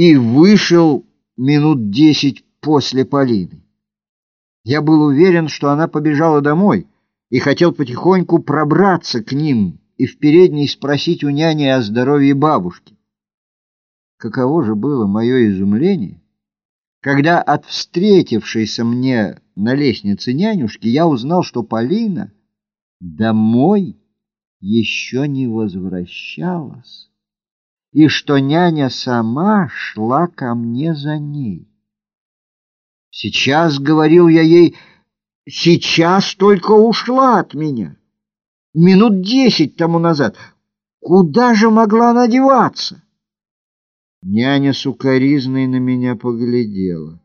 и вышел минут десять после Полины. Я был уверен, что она побежала домой, и хотел потихоньку пробраться к ним и в передней спросить у няни о здоровье бабушки. Каково же было мое изумление, когда от встретившейся мне на лестнице нянюшки я узнал, что Полина домой еще не возвращалась, и что няня сама шла ко мне за ней. Сейчас, говорил я ей, сейчас только ушла от меня. Минут десять тому назад. Куда же могла надеваться? Няня сукоризной на меня поглядела.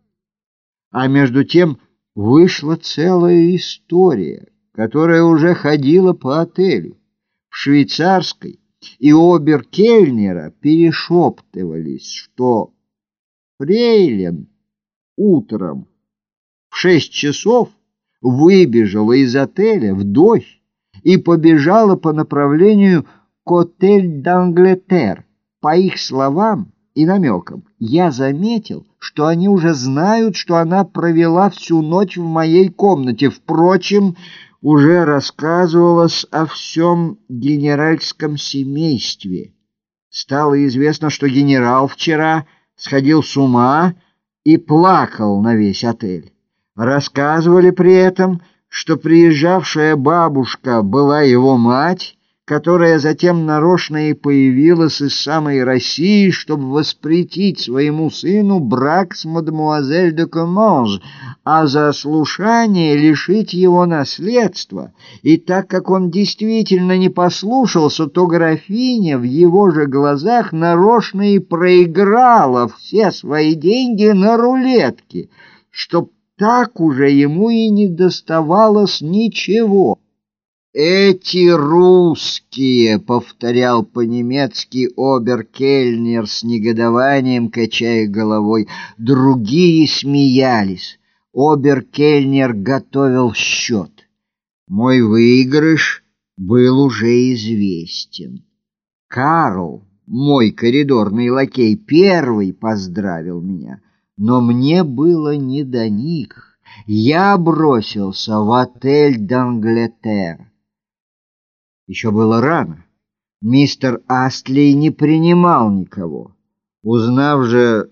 А между тем вышла целая история, которая уже ходила по отелю. В швейцарской и обер-кельнера перешептывались, что Фрейлен утром в шесть часов выбежала из отеля в дождь и побежала по направлению к отель Данглетер. По их словам и намекам, я заметил, что они уже знают, что она провела всю ночь в моей комнате. Впрочем, уже рассказывалось о всем генеральском семействе. Стало известно, что генерал вчера сходил с ума и плакал на весь отель. Рассказывали при этом, что приезжавшая бабушка была его мать, которая затем нарочно и появилась из самой России, чтобы воспретить своему сыну брак с мадемуазель де Команж, а за слушание лишить его наследства. И так как он действительно не послушался, то графиня в его же глазах нарочно и проиграла все свои деньги на рулетке, чтоб так уже ему и не доставалось ничего. «Эти русские!» — повторял по-немецки оберкельнер с негодованием, качая головой. Другие смеялись. Оберкельнер готовил счет. Мой выигрыш был уже известен. Карл, мой коридорный лакей, первый поздравил меня, но мне было не до них. Я бросился в отель «Данглетер». Еще было рано. Мистер Астлей не принимал никого. Узнав же,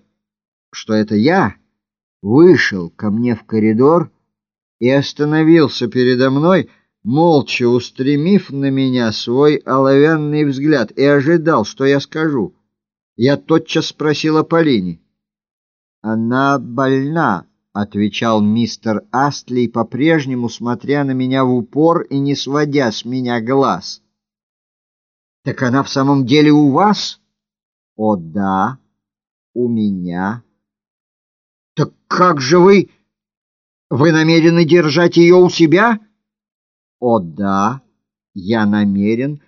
что это я, вышел ко мне в коридор и остановился передо мной, молча устремив на меня свой оловянный взгляд, и ожидал, что я скажу. Я тотчас спросил о Полине. «Она больна», — отвечал мистер Астлей, по-прежнему смотря на меня в упор и не сводя с меня глаз. «Так она в самом деле у вас?» «О, да, у меня». «Так как же вы... Вы намерены держать ее у себя?» «О, да, я намерен...»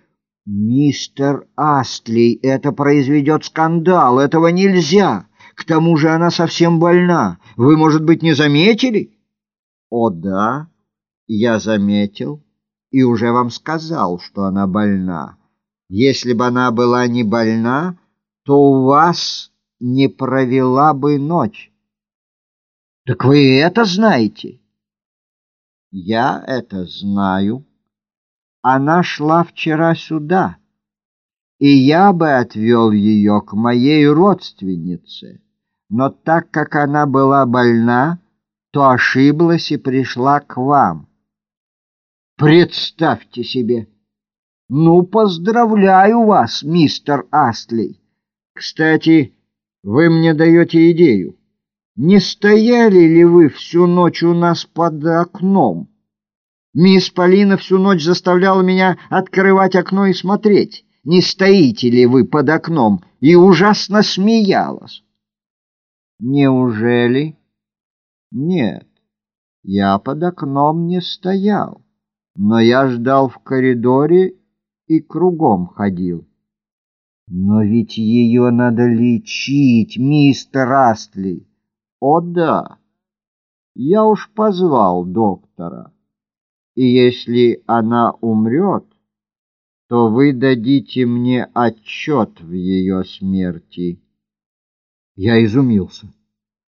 «Мистер Астлей, это произведет скандал, этого нельзя!» К тому же она совсем больна. Вы, может быть, не заметили? О, да, я заметил и уже вам сказал, что она больна. Если бы она была не больна, то у вас не провела бы ночь. Так вы это знаете? Я это знаю. Она шла вчера сюда, и я бы отвел ее к моей родственнице но так как она была больна, то ошиблась и пришла к вам. Представьте себе! Ну, поздравляю вас, мистер Астлей. Кстати, вы мне даете идею. Не стояли ли вы всю ночь у нас под окном? Мисс Полина всю ночь заставляла меня открывать окно и смотреть, не стоите ли вы под окном, и ужасно смеялась. Неужели? Нет, я под окном не стоял, но я ждал в коридоре и кругом ходил. Но ведь ее надо лечить, мистер Астли. О да, я уж позвал доктора. И если она умрет, то вы дадите мне отчет в ее смерти. Я изумился.